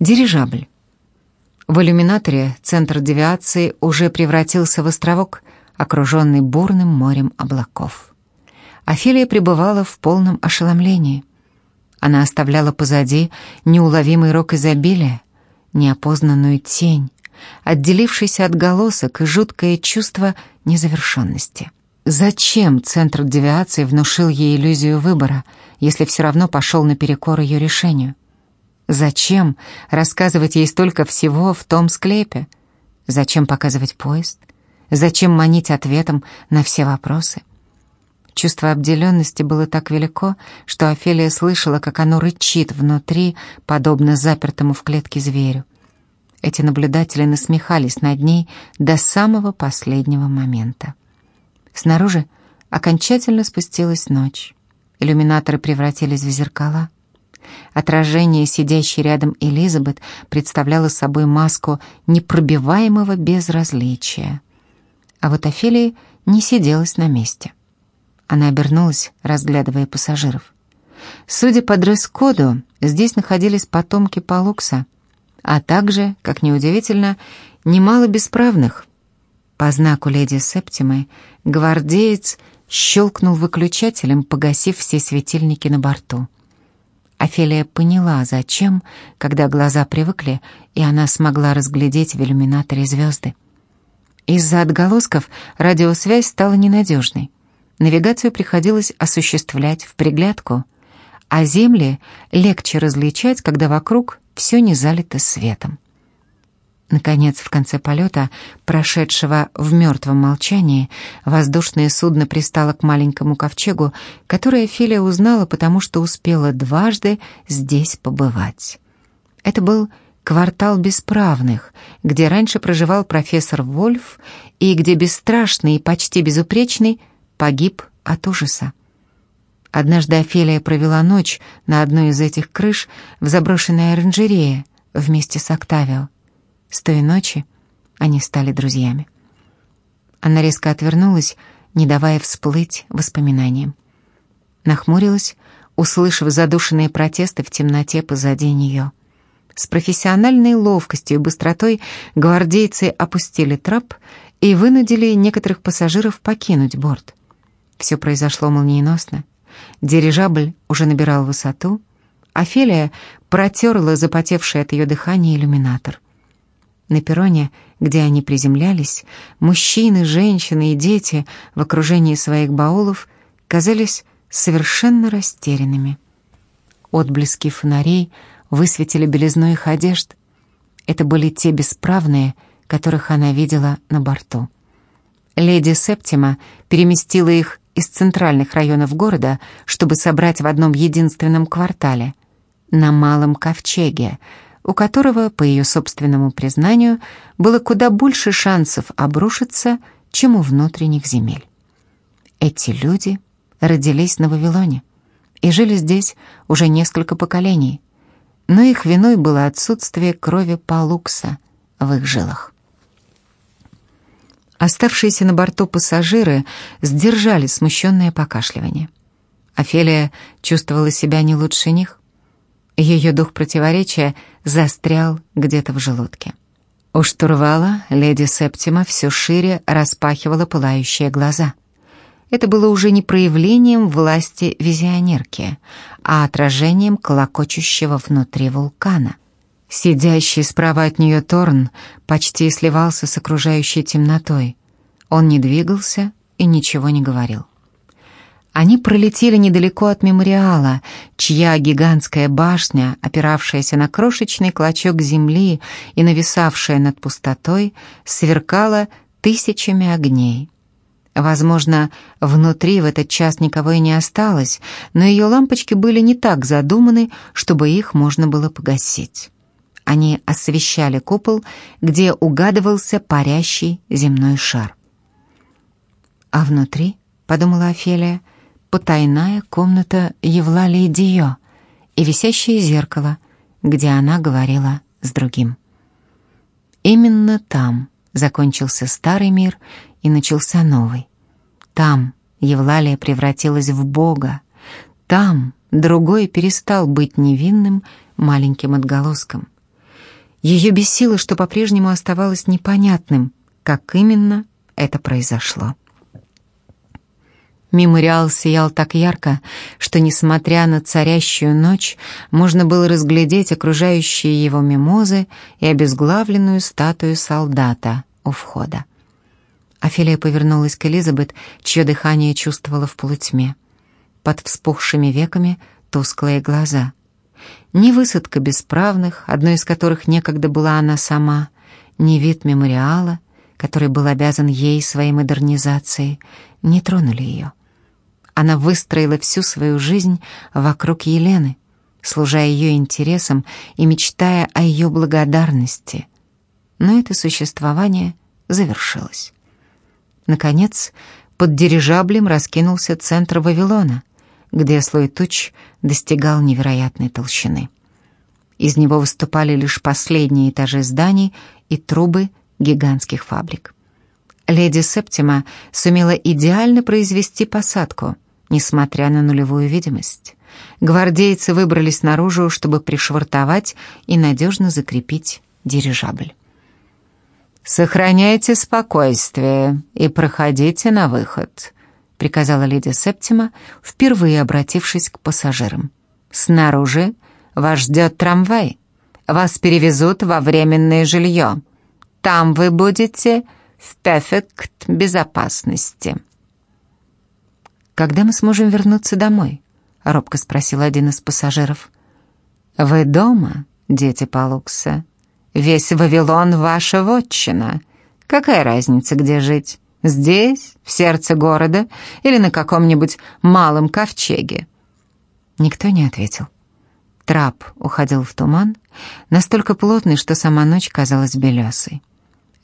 Дирижабль. В иллюминаторе центр девиации уже превратился в островок, окруженный бурным морем облаков. Офелия пребывала в полном ошеломлении. Она оставляла позади неуловимый рок изобилия, неопознанную тень, отделившийся отголосок и жуткое чувство незавершенности. Зачем центр девиации внушил ей иллюзию выбора, если все равно пошел наперекор ее решению? Зачем рассказывать ей столько всего в том склепе? Зачем показывать поезд? Зачем манить ответом на все вопросы? Чувство обделенности было так велико, что Офелия слышала, как оно рычит внутри, подобно запертому в клетке зверю. Эти наблюдатели насмехались над ней до самого последнего момента. Снаружи окончательно спустилась ночь. Иллюминаторы превратились в зеркала. Отражение сидящей рядом Элизабет представляло собой маску непробиваемого безразличия. А вот Офелия не сиделась на месте. Она обернулась, разглядывая пассажиров. Судя по дресс-коду, здесь находились потомки Палукса, а также, как неудивительно, немало бесправных. По знаку леди Септимы гвардеец щелкнул выключателем, погасив все светильники на борту. Офелия поняла, зачем, когда глаза привыкли, и она смогла разглядеть в иллюминаторе звезды. Из-за отголосков радиосвязь стала ненадежной. Навигацию приходилось осуществлять в приглядку, а земли легче различать, когда вокруг все не залито светом. Наконец, в конце полета, прошедшего в мертвом молчании, воздушное судно пристало к маленькому ковчегу, который Филия узнала, потому что успела дважды здесь побывать. Это был квартал бесправных, где раньше проживал профессор Вольф и где бесстрашный и почти безупречный погиб от ужаса. Однажды Офелия провела ночь на одной из этих крыш в заброшенной оранжерее вместе с Октавио. С той ночи они стали друзьями. Она резко отвернулась, не давая всплыть воспоминаниям. Нахмурилась, услышав задушенные протесты в темноте позади нее. С профессиональной ловкостью и быстротой гвардейцы опустили трап и вынудили некоторых пассажиров покинуть борт. Все произошло молниеносно. Дирижабль уже набирал высоту. Офелия протерла запотевший от ее дыхания иллюминатор. На перроне, где они приземлялись, мужчины, женщины и дети в окружении своих баулов казались совершенно растерянными. Отблески фонарей высветили белизну их одежд. Это были те бесправные, которых она видела на борту. Леди Септима переместила их из центральных районов города, чтобы собрать в одном единственном квартале, на Малом Ковчеге, у которого, по ее собственному признанию, было куда больше шансов обрушиться, чем у внутренних земель. Эти люди родились на Вавилоне и жили здесь уже несколько поколений, но их виной было отсутствие крови Палукса в их жилах. Оставшиеся на борту пассажиры сдержали смущенное покашливание. Офелия чувствовала себя не лучше них. Ее дух противоречия застрял где-то в желудке. У штурвала леди Септима все шире распахивала пылающие глаза. Это было уже не проявлением власти визионерки, а отражением колокочущего внутри вулкана. Сидящий справа от нее Торн почти сливался с окружающей темнотой. Он не двигался и ничего не говорил. Они пролетели недалеко от мемориала, чья гигантская башня, опиравшаяся на крошечный клочок земли и нависавшая над пустотой, сверкала тысячами огней. Возможно, внутри в этот час никого и не осталось, но ее лампочки были не так задуманы, чтобы их можно было погасить. Они освещали купол, где угадывался парящий земной шар. А внутри, подумала Офелия, потайная комната Евлалии Дио и висящее зеркало, где она говорила с другим. Именно там закончился старый мир и начался новый. Там Евлалия превратилась в Бога. Там другой перестал быть невинным маленьким отголоском. Ее бесило, что по-прежнему оставалось непонятным, как именно это произошло. Мемориал сиял так ярко, что, несмотря на царящую ночь, можно было разглядеть окружающие его мимозы и обезглавленную статую солдата у входа. Офелия повернулась к Элизабет, чье дыхание чувствовала в полутьме. Под вспухшими веками тусклые глаза. Ни высадка бесправных, одной из которых некогда была она сама, ни вид мемориала, который был обязан ей своей модернизацией, не тронули ее. Она выстроила всю свою жизнь вокруг Елены, служа ее интересам и мечтая о ее благодарности. Но это существование завершилось. Наконец, под дирижаблем раскинулся центр Вавилона, где слой туч достигал невероятной толщины. Из него выступали лишь последние этажи зданий и трубы гигантских фабрик. Леди Септима сумела идеально произвести посадку — несмотря на нулевую видимость. Гвардейцы выбрались наружу, чтобы пришвартовать и надежно закрепить дирижабль. «Сохраняйте спокойствие и проходите на выход», — приказала леди Септима, впервые обратившись к пассажирам. «Снаружи вас ждет трамвай. Вас перевезут во временное жилье. Там вы будете в перфект безопасности». «Когда мы сможем вернуться домой?» — робко спросил один из пассажиров. «Вы дома, дети Палукса? Весь Вавилон — ваша вотчина. Какая разница, где жить? Здесь, в сердце города или на каком-нибудь малом ковчеге?» Никто не ответил. Трап уходил в туман, настолько плотный, что сама ночь казалась белесой.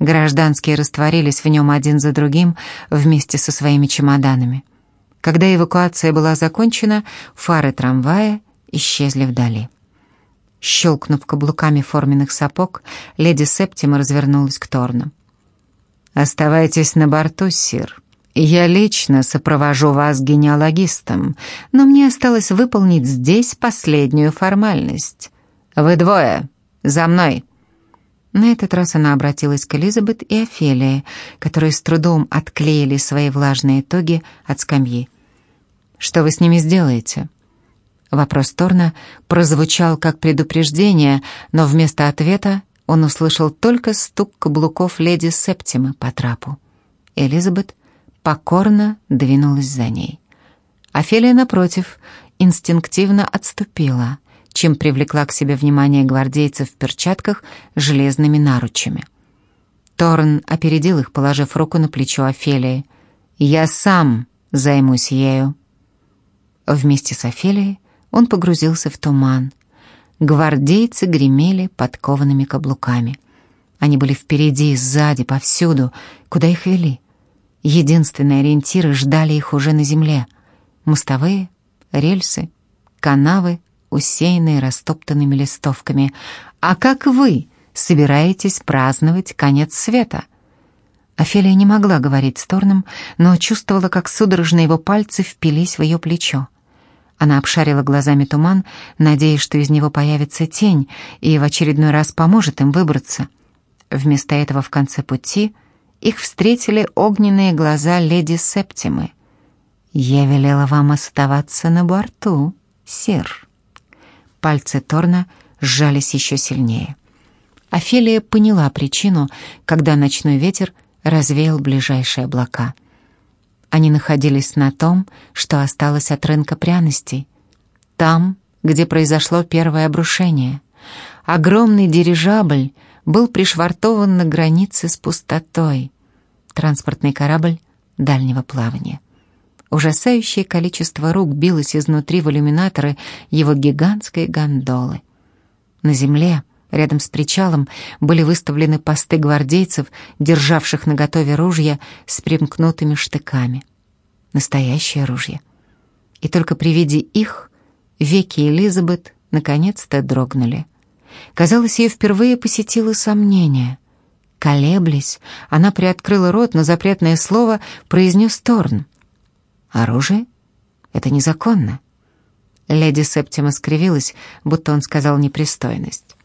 Гражданские растворились в нем один за другим вместе со своими чемоданами. Когда эвакуация была закончена, фары трамвая исчезли вдали. Щелкнув каблуками форменных сапог, леди Септима развернулась к Торну. «Оставайтесь на борту, сир. Я лично сопровожу вас генеалогистом, но мне осталось выполнить здесь последнюю формальность. Вы двое. За мной!» На этот раз она обратилась к Элизабет и Офелии, которые с трудом отклеили свои влажные тоги от скамьи. «Что вы с ними сделаете?» Вопрос Торна прозвучал как предупреждение, но вместо ответа он услышал только стук каблуков леди Септимы по трапу. Элизабет покорно двинулась за ней. Офелия, напротив, инстинктивно отступила — чем привлекла к себе внимание гвардейцев в перчатках с железными наручами. Торн опередил их, положив руку на плечо Офелии. «Я сам займусь ею». Вместе с Офелией он погрузился в туман. Гвардейцы гремели подкованными каблуками. Они были впереди, сзади, повсюду, куда их вели. Единственные ориентиры ждали их уже на земле. Мостовые, рельсы, канавы, усеянные растоптанными листовками. «А как вы собираетесь праздновать конец света?» Офелия не могла говорить с Торном, но чувствовала, как судорожно его пальцы впились в ее плечо. Она обшарила глазами туман, надеясь, что из него появится тень и в очередной раз поможет им выбраться. Вместо этого в конце пути их встретили огненные глаза леди Септимы. «Я велела вам оставаться на борту, сир». Пальцы Торна сжались еще сильнее. Офелия поняла причину, когда ночной ветер развеял ближайшие облака. Они находились на том, что осталось от рынка пряностей. Там, где произошло первое обрушение. Огромный дирижабль был пришвартован на границе с пустотой. Транспортный корабль дальнего плавания. Ужасающее количество рук билось изнутри в иллюминаторы его гигантской гондолы. На земле, рядом с причалом, были выставлены посты гвардейцев, державших наготове ружья с примкнутыми штыками. Настоящее ружье. И только при виде их веки Элизабет наконец-то дрогнули. Казалось, ее впервые посетило сомнение. Колеблясь, она приоткрыла рот, но запретное слово произнес Торн. Оружие? Это незаконно. Леди Септима скривилась, будто он сказал непристойность.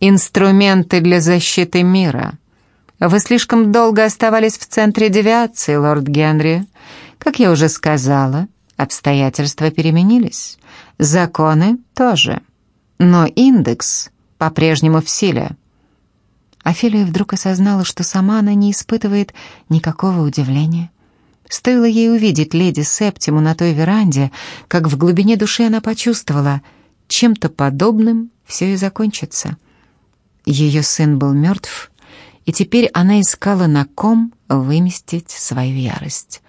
инструменты для защиты мира. Вы слишком долго оставались в центре девиации, лорд Генри. Как я уже сказала, обстоятельства переменились. Законы тоже. Но индекс по-прежнему в силе. Офелия вдруг осознала, что сама она не испытывает никакого удивления. Стоило ей увидеть леди Септиму на той веранде, как в глубине души она почувствовала, чем-то подобным все и закончится. Ее сын был мертв, и теперь она искала на ком выместить свою ярость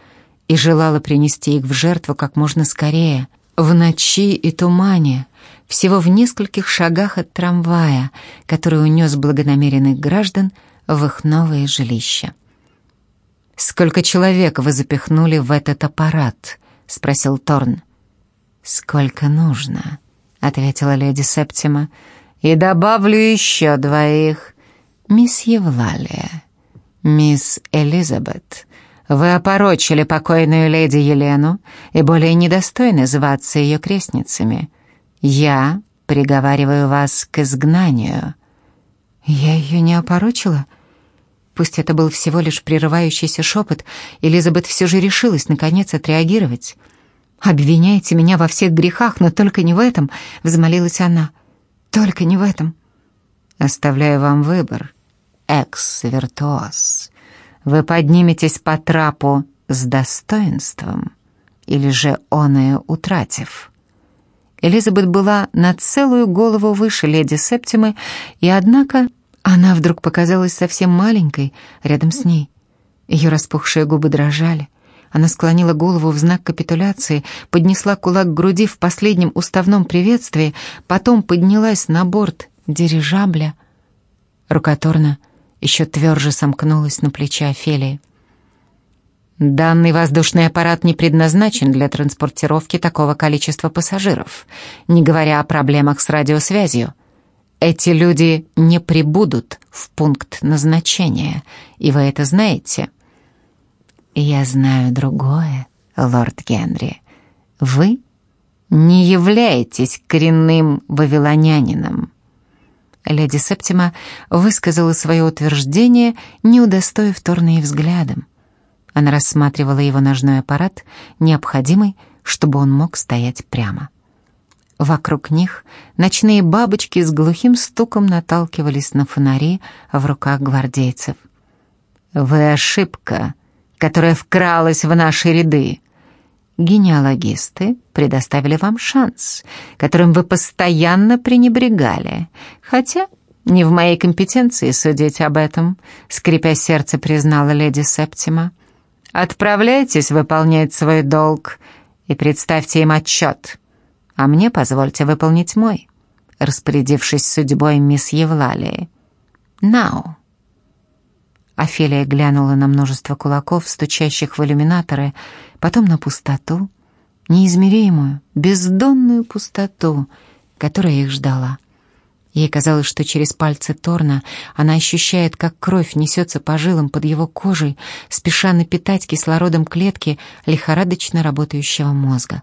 и желала принести их в жертву как можно скорее, в ночи и тумане, всего в нескольких шагах от трамвая, который унес благонамеренных граждан в их новое жилище. «Сколько человек вы запихнули в этот аппарат?» — спросил Торн. «Сколько нужно», — ответила леди Септима. «И добавлю еще двоих. Мисс Евлалия, мисс Элизабет, вы опорочили покойную леди Елену и более недостойны зваться ее крестницами. Я приговариваю вас к изгнанию». «Я ее не опорочила?» Пусть это был всего лишь прерывающийся шепот, Элизабет все же решилась, наконец, отреагировать. «Обвиняйте меня во всех грехах, но только не в этом», — взмолилась она. «Только не в этом». «Оставляю вам выбор, экс-виртуоз. Вы подниметесь по трапу с достоинством или же оное утратив». Элизабет была на целую голову выше леди Септимы, и, однако, она вдруг показалась совсем маленькой рядом с ней. Ее распухшие губы дрожали. Она склонила голову в знак капитуляции, поднесла кулак к груди в последнем уставном приветствии, потом поднялась на борт дирижабля. Рукоторно еще тверже сомкнулась на плече Офелии. Данный воздушный аппарат не предназначен для транспортировки такого количества пассажиров, не говоря о проблемах с радиосвязью. Эти люди не прибудут в пункт назначения, и вы это знаете. Я знаю другое, лорд Генри. Вы не являетесь коренным вавилонянином. Леди Септима высказала свое утверждение, не удостоив Торна взглядом. Она рассматривала его ножной аппарат, необходимый, чтобы он мог стоять прямо. Вокруг них ночные бабочки с глухим стуком наталкивались на фонари в руках гвардейцев. «Вы ошибка, которая вкралась в наши ряды. Генеалогисты предоставили вам шанс, которым вы постоянно пренебрегали, хотя не в моей компетенции судить об этом», — скрипя сердце, признала леди Септима. «Отправляйтесь выполнять свой долг и представьте им отчет» а мне позвольте выполнить мой, распорядившись судьбой мисс Евлалии. Нау. Офелия глянула на множество кулаков, стучащих в иллюминаторы, потом на пустоту, неизмеримую, бездонную пустоту, которая их ждала. Ей казалось, что через пальцы Торна она ощущает, как кровь несется по жилам под его кожей, спеша напитать кислородом клетки лихорадочно работающего мозга.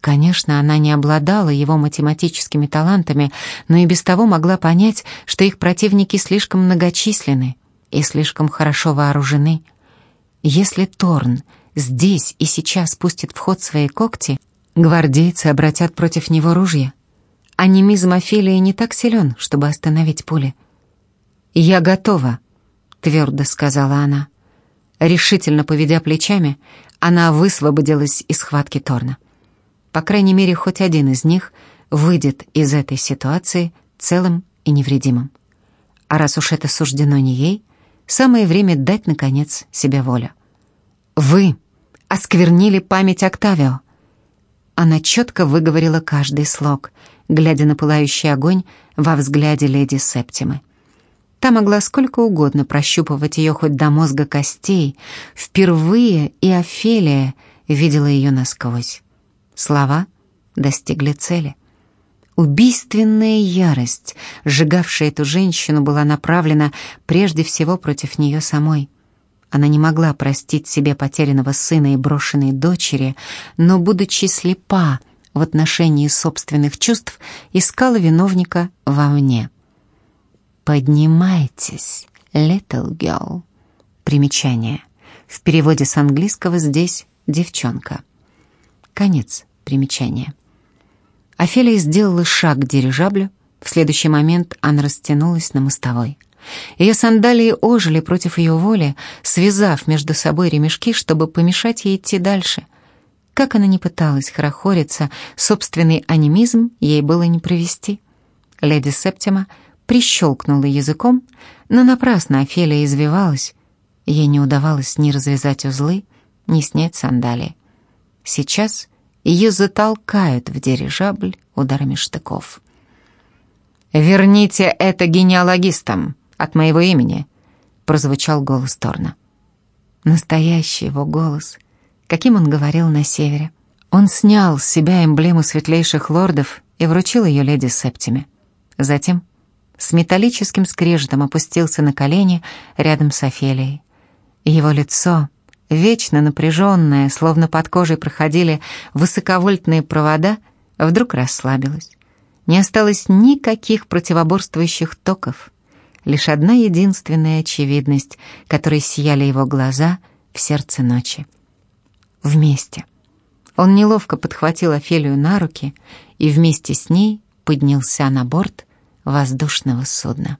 Конечно, она не обладала его математическими талантами, но и без того могла понять, что их противники слишком многочисленны и слишком хорошо вооружены. Если Торн здесь и сейчас пустит в ход свои когти, гвардейцы обратят против него ружья. Анимизм Офелии не так силен, чтобы остановить пули. «Я готова», — твердо сказала она. Решительно поведя плечами, она высвободилась из схватки Торна. По крайней мере, хоть один из них выйдет из этой ситуации целым и невредимым. А раз уж это суждено не ей, самое время дать, наконец, себе волю. «Вы осквернили память Октавио!» Она четко выговорила каждый слог, глядя на пылающий огонь во взгляде леди Септимы. Та могла сколько угодно прощупывать ее хоть до мозга костей. Впервые и Офелия видела ее насквозь. Слова достигли цели. Убийственная ярость, сжигавшая эту женщину, была направлена прежде всего против нее самой. Она не могла простить себе потерянного сына и брошенной дочери, но, будучи слепа в отношении собственных чувств, искала виновника вовне. «Поднимайтесь, little girl». Примечание. В переводе с английского здесь «девчонка». Конец примечания. Офелия сделала шаг к дирижаблю. В следующий момент она растянулась на мостовой. Ее сандалии ожили против ее воли, связав между собой ремешки, чтобы помешать ей идти дальше. Как она не пыталась хорохориться, собственный анимизм ей было не провести. Леди Септима прищелкнула языком, но напрасно Офелия извивалась. Ей не удавалось ни развязать узлы, ни снять сандалии. Сейчас ее затолкают в дирижабль ударами штыков. «Верните это генеалогистам от моего имени», — прозвучал голос Торна. Настоящий его голос, каким он говорил на севере. Он снял с себя эмблему светлейших лордов и вручил ее леди Септиме. Затем с металлическим скрежетом опустился на колени рядом с Офелией. Его лицо, вечно напряженное, словно под кожей проходили высоковольтные провода, вдруг расслабилось. Не осталось никаких противоборствующих токов, лишь одна единственная очевидность, которой сияли его глаза в сердце ночи. Вместе. Он неловко подхватил Офелию на руки и вместе с ней поднялся на борт воздушного судна.